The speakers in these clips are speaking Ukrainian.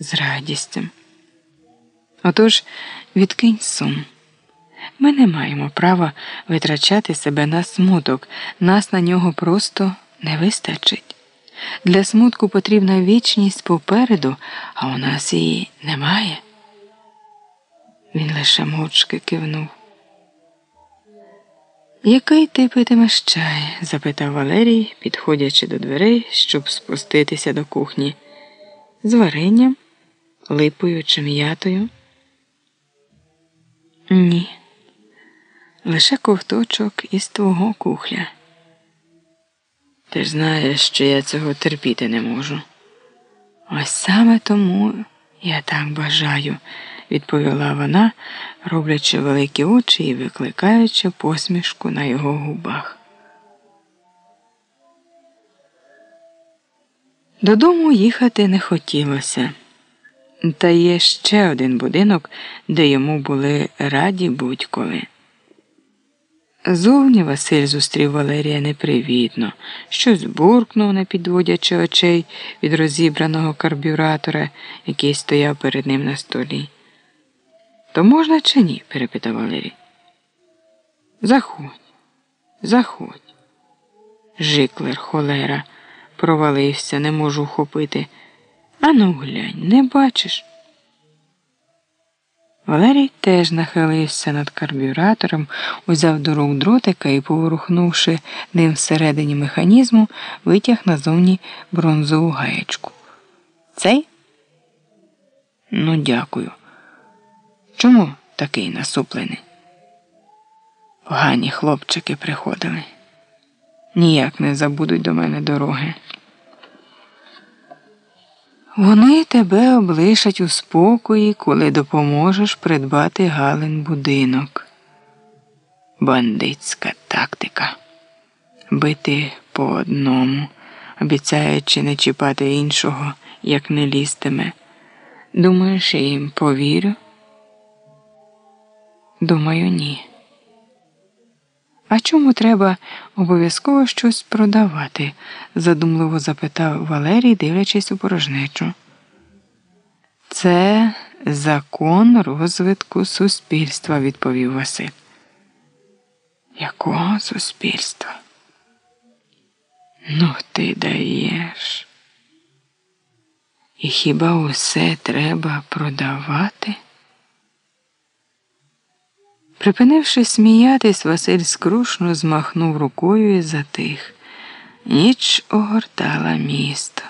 з радістю. Отож, відкинь сум. Ми не маємо права витрачати себе на смуток, нас на нього просто не вистачить. Для смутку потрібна вічність попереду, а у нас її немає. Він лише мовчки кивнув. Який ти питимеш чай? запитав Валерій, підходячи до дверей, щоб спуститися до кухні. З варенням, липою чи м'ятою? Ні. Лише ковточок із твого кухля. Ти ж знаєш, що я цього терпіти не можу. Ось саме тому я так бажаю, відповіла вона, роблячи великі очі і викликаючи посмішку на його губах. Додому їхати не хотілося. Та є ще один будинок, де йому були раді будь-коли. Зовні Василь зустрів Валерія непривітно, щось буркнув, не підводячи очей від розібраного карбюратора, який стояв перед ним на столі. То можна чи ні? перепитав Валерій. Заходь, заходь. Жиклер, холера, провалився, не можу вхопити. Ану глянь, не бачиш? Валерій теж нахилився над карбюратором, узяв до рук дротика і, поворухнувши ним всередині механізму, витяг назовні бронзову гаєчку. Цей? Ну, дякую. Чому такий насуплений? Погані хлопчики приходили. Ніяк не забудуть до мене дороги. Вони тебе облишать у спокої, коли допоможеш придбати Галин будинок. Бандитська тактика. Бити по одному, обіцяючи не чіпати іншого, як не лістиме. Думаєш, я їм повірю? Думаю, ні. А чому треба обов'язково щось продавати? задумливо запитав Валерій, дивлячись у порожнечу. Це закон розвитку суспільства, відповів Василь. Якого суспільства? Ну, ти даєш. І хіба усе треба продавати? Припинивши сміятись, Василь скрушно змахнув рукою і затих. Ніч огортала місто.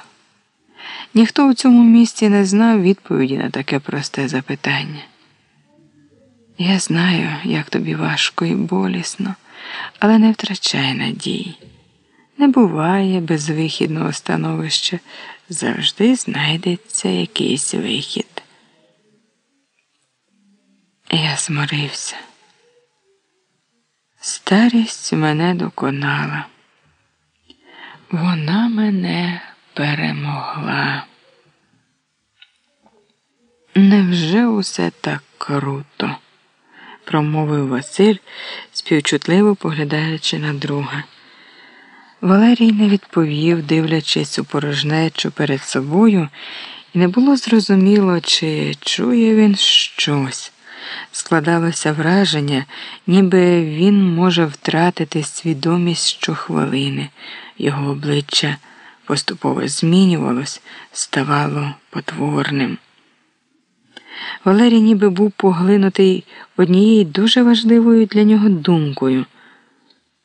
Ніхто у цьому місті не знав відповіді на таке просте запитання. Я знаю, як тобі важко і болісно, але не втрачай надії. Не буває безвихідного становища, завжди знайдеться якийсь вихід. Я зморився. Старість мене доконала. Вона мене перемогла. Невже усе так круто? промовив Василь, співчутливо поглядаючи на друга. Валерій не відповів, дивлячись у порожнечу перед собою, і не було зрозуміло, чи чує він щось. Складалося враження, ніби він може втратити свідомість щохвилини. Його обличчя поступово змінювалось, ставало потворним. Валерій ніби був поглинутий однією дуже важливою для нього думкою.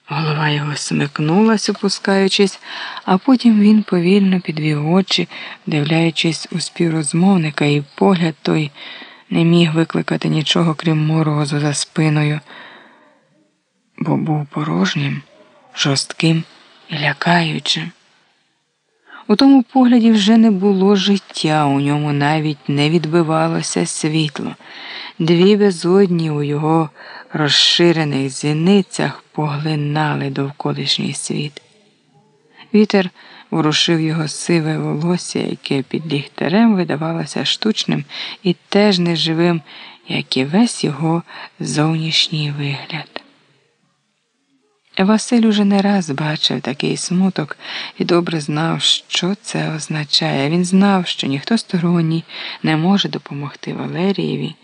Голова його смикнулась, опускаючись, а потім він повільно підвів очі, вдивляючись у співрозмовника, і погляд той не міг викликати нічого, крім морозу за спиною, бо був порожнім, жорстким і лякаючим. У тому погляді вже не було життя, у ньому навіть не відбивалося світло. Дві безодні у його розширених зіницях поглинали довколишній світ. Вітер ворушив його сиве волосся, яке під ліхтарем видавалося штучним і теж неживим, як і весь його зовнішній вигляд. Василь уже не раз бачив такий смуток і добре знав, що це означає. Він знав, що ніхто сторонній не може допомогти Валерієві.